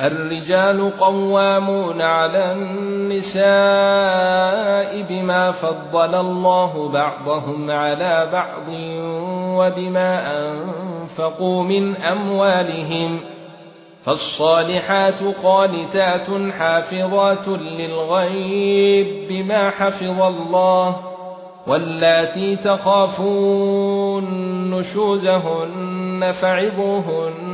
الرجال قوامون على النساء بما فضل الله بعضهم على بعض وبما أنفقوا من أموالهم فالصالحات قانتات حافظات للغيب بما حفظ الله واللاتي تخافون نشوزهن فعظوهن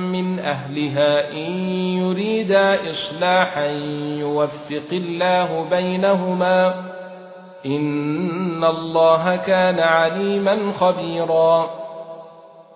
من أهلها إن يريدا إصلاحا يوفق الله بينهما إن الله كان عليما خبيرا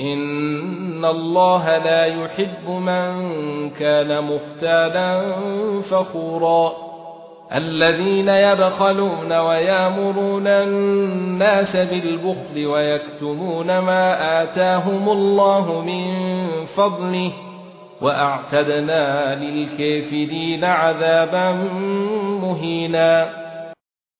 ان الله لا يحب من كان مختالا فخورا الذين يبخلون ويامرون الناس بالبخل ويكتمون ما آتاهم الله من فضله واعتدنا للكافرين عذابا مهينا